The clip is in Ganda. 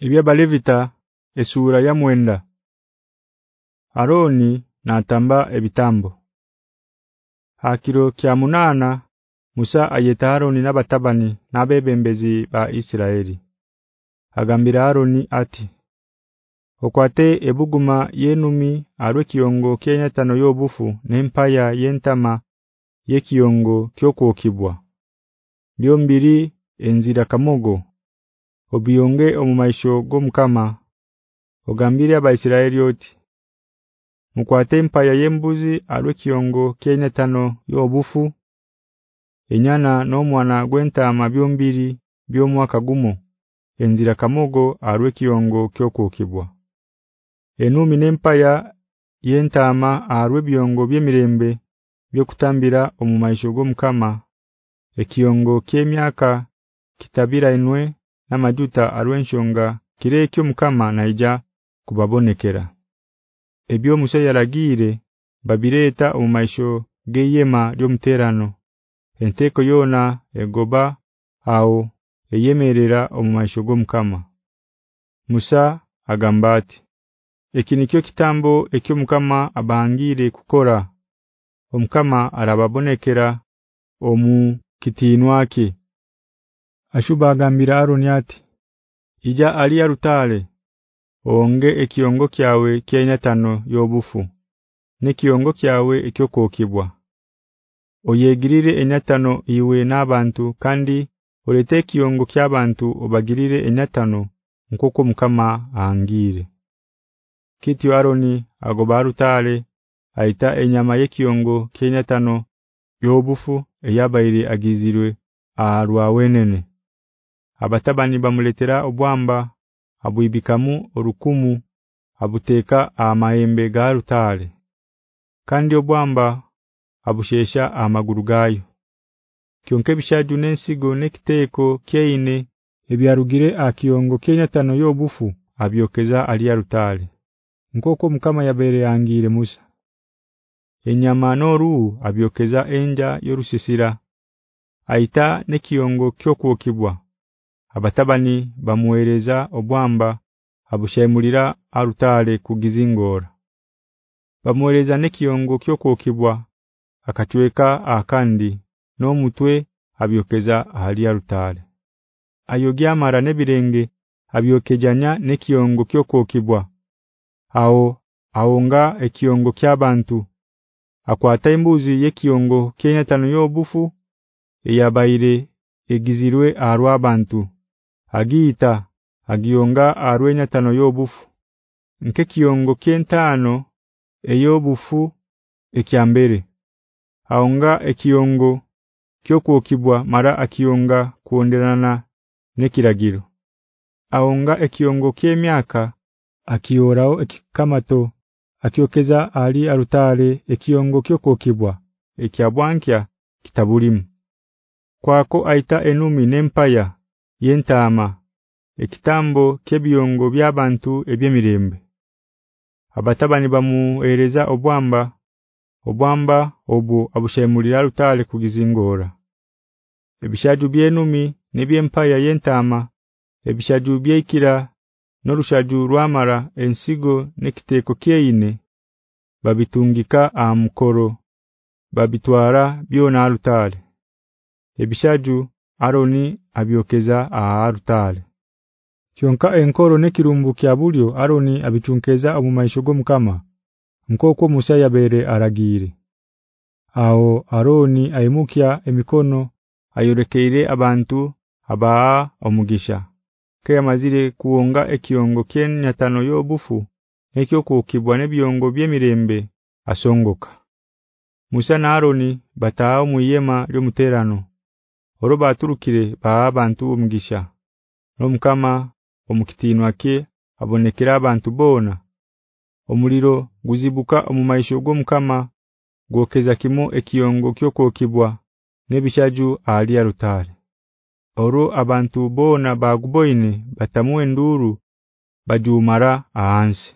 Ebya balevita esura ya mwenda. Aroni natamba ebitambo. Hakiro kya munana Musa ayeta Aroni nabatabani nabebembezi ba Isiraeli Agambira Aroni ati Okwate ebuguma yenumi arwe kiyongo Kenya tano yobufu nempaya yentama yekiyongo kyokwokibwa. Byombiri enzira kamogo obiyonge omumaisho gomkama ogambire abaisiraeli oti Mukwate empaya yembuzi alwe kiyongo Kenya tano yobufu enyana n'omwana gwentama byombiri byomwaka gumo enzira kamogo arwe kiyongo kyokwokibwa Enumi nempaya yentama arwe byongo byemirembe byokutambira omumaisho gomkama ekiyongo kyemyaka kitabira inwe namajuta arwenshonga kirekyo mukama naija kubabonekera. Ebyo Musa yaragire babireta omumaisho geyema lyomterano enteko yona egoba au eyemerera omumaisho gomkama Musa agambati ekinikyo kitambo ekyo mukama abangire kukora. Omukama arababonekera omu kitinwake Ashuba agambira Aroni ati Ija ali arutale rutale onge ekiongo kyawe Kenya tano yobufu nekiongo kyawe ekyokokibwa Oyegirire enyatano iwe nabantu kandi olete kiongo kyabantu obagirire enyatano nkoko mukama angire. Kiti Aroni agobarutale aita enyama yekiongo Kenya tano yobufu eyabaire agizirwe arwa wenene abatabani bamuletera obwamba abuibikamu orukumu abuteka amaembe garutale kandi obwamba abushesha amaguru gayo kyonke bishaju nensigo nekiteko kyeine ebyarugire akiongo Kenya tano yobufu abyokeza ali arutale nkoko mukama yabere yangire Musa. Enyama noru abyokeza enja yorusisira. Aita nekiongo kyokwokibwa abatabani bamuweereza obwamba abushemulira arutale kugizingora bamuweereza nekiyongo kyokokibwa akachweka akandi no mutwe abyokeza hali arutale ayogya mara nebirenge abyokejanya nekiyongo kyokokibwa Aho aonga ekiyongo kyabantu akwata imbuzi yekiyongo kenyatano yobufu yabaire egizirwe arwa bantu. Agita agionga arwenya tano yobufu. Nke kiongo kentano eyobufu ekyambere aonga ekiongo kyokwokibwa mara akionga kuonderana nekiragiro aonga ekiongo kyemyaka akiorao ekikamato akiokeza ali arutale ekiongo kyokokibwa ekyabwankya kitabulimu. Kwako aita enumi nempaya yentama ekitambo kebiongo byabantu ebyemirembe. Abatabani bamuereza obwamba obwamba obu abushemulira rutale kugizingora ebishaju byenumi nebyempaya yentama ebishaju byekira norushaju rwamara ensigo nekiteko kyeine babitungika amkoro babitwara byona rutale ebishaju Aroni abyokeza aharutale Kyonka enkoro nekirumbu kya bulyo Aroni abichunkeza omumayishogo mukama. Nkoko Musa yabere aragire. Aho Aroni aimukya emikono ayorekeire abantu aba omugisha. Kaya mazire kuonga ekiongo kyenya tano yobufu ekyo kukibwa nebyongo byemirembe asongoka. Musa na Aroni bataa muyema lyomuterano oroba aturukire ba abantu omugisha nomkama omukitinwa ke abonekera abantu bona omuliro guzibuka omumaisho gomkama gokeza kimo ekiyongo kyokokibwa nebishaju ali arutale oro abantu bona baguboine batamwe nduru bajumara aansi